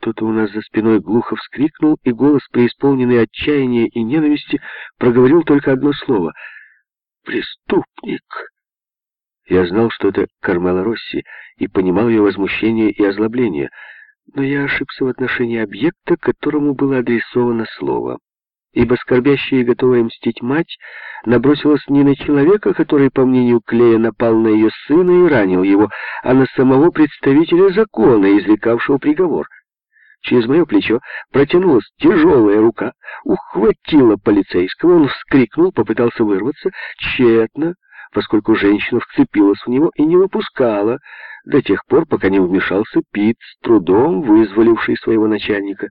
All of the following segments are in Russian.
Кто-то у нас за спиной глухо вскрикнул, и голос, преисполненный отчаяния и ненависти, проговорил только одно слово — «Преступник!» Я знал, что это Кармела Росси, и понимал ее возмущение и озлобление, но я ошибся в отношении объекта, которому было адресовано слово ибо скорбящая и готовая мстить мать набросилась не на человека, который, по мнению Клея, напал на ее сына и ранил его, а на самого представителя закона, извлекавшего приговор. Через мое плечо протянулась тяжелая рука, ухватила полицейского, он вскрикнул, попытался вырваться, тщетно, поскольку женщина вцепилась в него и не выпускала, до тех пор, пока не вмешался Пит, с трудом вызволивший своего начальника.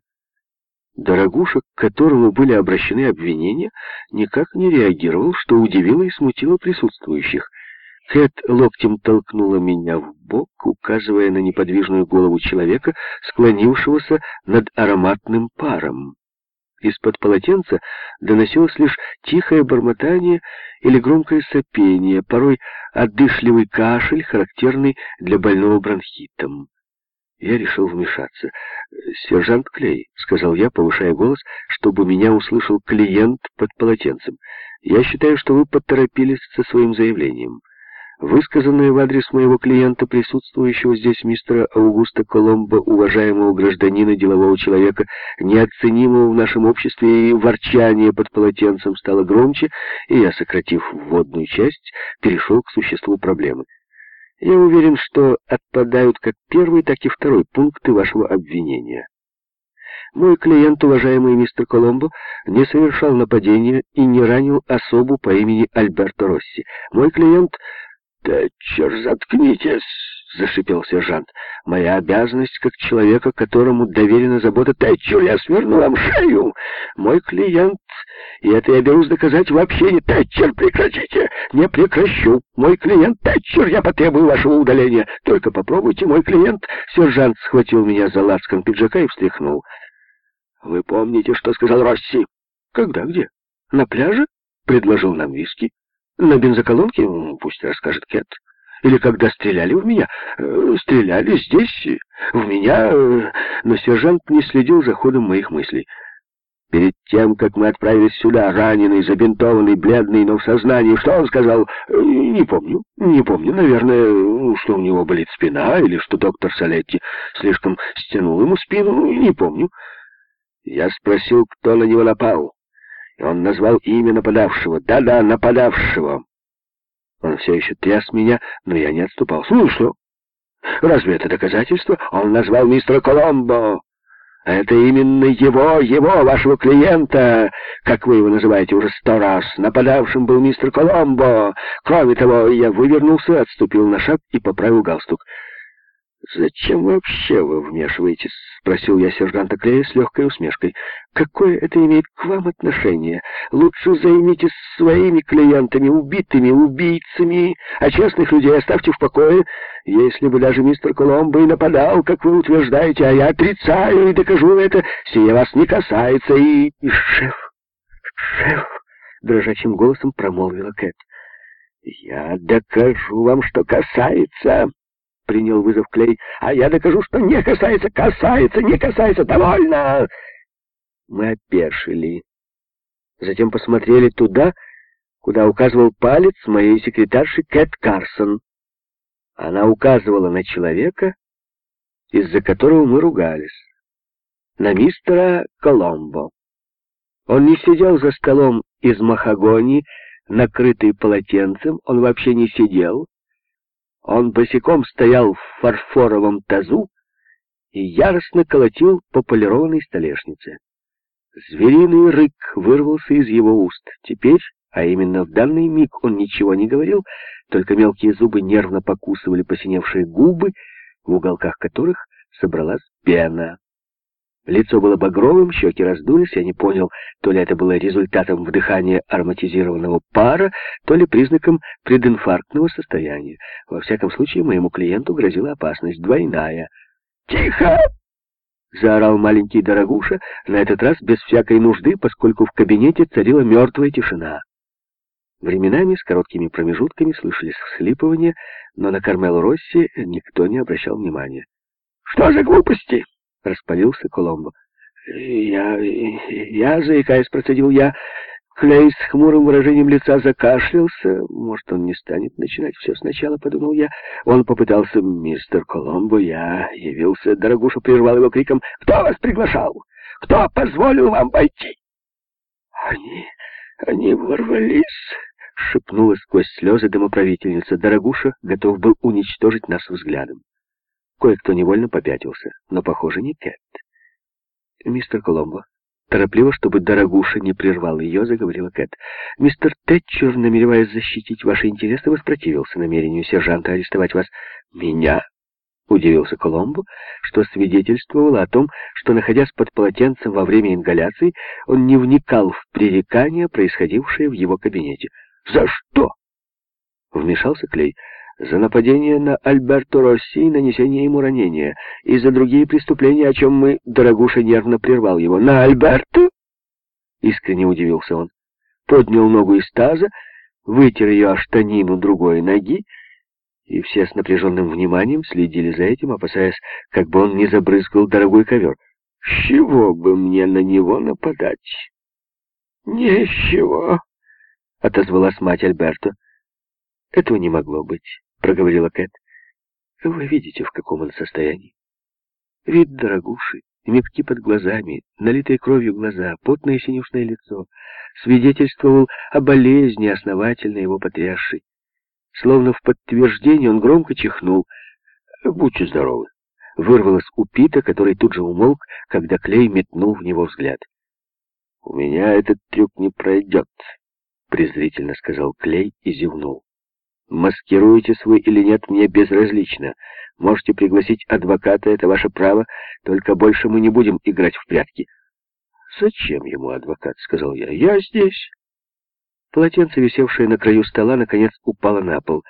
Дорогуша, к которому были обращены обвинения, никак не реагировал, что удивило и смутило присутствующих. Кэт локтем толкнула меня в бок, указывая на неподвижную голову человека, склонившегося над ароматным паром. Из-под полотенца доносилось лишь тихое бормотание или громкое сопение, порой отдышливый кашель, характерный для больного бронхитом. Я решил вмешаться. «Сержант Клей», — сказал я, повышая голос, чтобы меня услышал клиент под полотенцем. «Я считаю, что вы поторопились со своим заявлением. Высказанное в адрес моего клиента, присутствующего здесь мистера Аугуста Коломбо, уважаемого гражданина, делового человека, неоценимого в нашем обществе, и ворчание под полотенцем стало громче, и я, сократив вводную часть, перешел к существу проблемы. Я уверен, что отпадают как первый, так и второй пункты вашего обвинения. Мой клиент, уважаемый мистер Коломбо, не совершал нападения и не ранил особу по имени Альберто Росси. Мой клиент... «Да черт, заткнитесь!» — зашипел сержант. «Моя обязанность как человека, которому доверена забота Тэтчер, я сверну вам шею! Мой клиент, и это я берусь доказать, вообще не Тэтчер, прекратите! Не прекращу! Мой клиент Тэтчер, я потребую вашего удаления! Только попробуйте, мой клиент!» Сержант схватил меня за лацкан пиджака и встряхнул. «Вы помните, что сказал Росси?» «Когда, где? На пляже?» — предложил нам виски. «На бензоколонке? Пусть расскажет Кэт». Или когда стреляли в меня? Э, стреляли здесь, в меня, э, но сержант не следил за ходом моих мыслей. Перед тем, как мы отправились сюда, раненый, забинтованный, бледный, но в сознании, что он сказал? Э, не помню, не помню. Наверное, что у него болит спина, или что доктор Салетти слишком стянул ему спину, не помню. Я спросил, кто на него напал, и он назвал имя нападавшего. Да-да, нападавшего. Он все еще тряс меня, но я не отступал. «Ну что? Разве это доказательство? Он назвал мистера Коломбо. Это именно его, его, вашего клиента, как вы его называете уже сто раз. Нападавшим был мистер Коломбо. Кроме того, я вывернулся, отступил на шаг и поправил галстук. «Зачем вообще вы вмешиваетесь?» — спросил я сержанта Клея с легкой усмешкой. «Какое это имеет к вам отношение? Лучше займитесь своими клиентами, убитыми, убийцами, а честных людей оставьте в покое. Если бы даже мистер Коломбо и нападал, как вы утверждаете, а я отрицаю и докажу это, сие вас не касается и...» «И шеф, шеф!» — дрожащим голосом промолвила Кэт. «Я докажу вам, что касается!» Принял вызов Клей. «А я докажу, что не касается, касается, не касается, довольно!» Мы опешили. Затем посмотрели туда, куда указывал палец моей секретарши Кэт Карсон. Она указывала на человека, из-за которого мы ругались. На мистера Коломбо. Он не сидел за столом из махагони, накрытый полотенцем, он вообще не сидел, он босиком стоял в фарфоровом тазу и яростно колотил по полированной столешнице. Звериный рык вырвался из его уст. Теперь, а именно в данный миг, он ничего не говорил, только мелкие зубы нервно покусывали посиневшие губы, в уголках которых собралась пена. Лицо было багровым, щеки раздулись, я не понял, то ли это было результатом вдыхания ароматизированного пара, то ли признаком прединфарктного состояния. Во всяком случае, моему клиенту грозила опасность двойная. «Тихо!» — заорал маленький дорогуша, на этот раз без всякой нужды, поскольку в кабинете царила мертвая тишина. Временами с короткими промежутками слышались всхлипывания, но на Кармел Росси никто не обращал внимания. «Что за глупости?» — распалился Коломбо. «Я... я, заикаясь, процедил я...» Клей с хмурым выражением лица закашлялся. Может, он не станет начинать все сначала, подумал я. Он попытался, мистер Коломбо, я явился. Дорогуша прервал его криком. «Кто вас приглашал? Кто позволил вам войти?» «Они... они ворвались!» — шепнула сквозь слезы домоправительница. Дорогуша готов был уничтожить нас взглядом. Кое-кто невольно попятился, но, похоже, не Кэт. «Мистер Коломбо, Торопливо, чтобы дорогуша не прервал ее, заговорила Кэт. «Мистер Тэтчер, намереваясь защитить ваши интересы, воспротивился намерению сержанта арестовать вас. Меня?» — удивился Коломбо, что свидетельствовало о том, что, находясь под полотенцем во время ингаляции, он не вникал в пререкания, происходившие в его кабинете. «За что?» — вмешался Клей за нападение на Альберто Росси и нанесение ему ранения, и за другие преступления, о чем мы, дорогуша, нервно прервал его. «На Альберто?» — искренне удивился он. Поднял ногу из таза, вытер ее о штанину другой ноги, и все с напряженным вниманием следили за этим, опасаясь, как бы он не забрызгал дорогой ковер. «С чего бы мне на него нападать?» «Не с чего», — отозвалась мать Альберто. «Этого не могло быть». — проговорила Кэт. «Вы видите, в каком он состоянии. Вид дорогуши, метки под глазами, налитые кровью глаза, потное синюшное лицо свидетельствовал о болезни, основательно его потрясшей. Словно в подтверждение он громко чихнул. «Будьте здоровы!» Вырвалось у Пита, который тут же умолк, когда Клей метнул в него взгляд. «У меня этот трюк не пройдет», — презрительно сказал Клей и зевнул. Маскируетесь вы или нет, мне безразлично. Можете пригласить адвоката, это ваше право, только больше мы не будем играть в прятки. «Зачем ему адвокат?» — сказал я. «Я здесь». Полотенце, висевшее на краю стола, наконец упало на пол.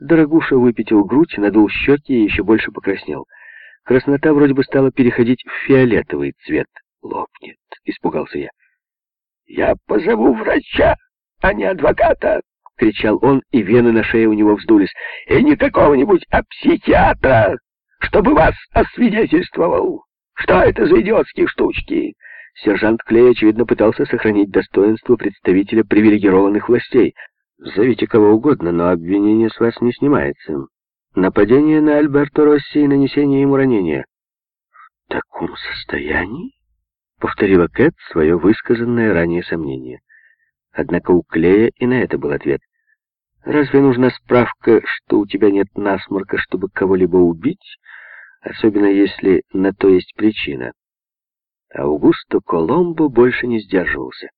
Дорогуша выпятил грудь, надул щеки и еще больше покраснел. Краснота вроде бы стала переходить в фиолетовый цвет. «Лопнет», — испугался я. «Я позову врача, а не адвоката!» — кричал он, и вены на шее у него вздулись. «И не какого-нибудь, а психиатра, чтобы вас освидетельствовал! Что это за идиотские штучки?» Сержант Клей, очевидно, пытался сохранить достоинство представителя привилегированных властей. «Зовите кого угодно, но обвинение с вас не снимается. Нападение на Альберто Росси и нанесение ему ранения». «В таком состоянии?» — повторила Кэт свое высказанное ранее сомнение. Однако у Клея и на это был ответ. «Разве нужна справка, что у тебя нет насморка, чтобы кого-либо убить, особенно если на то есть причина?» Аугусто Коломбо больше не сдерживался.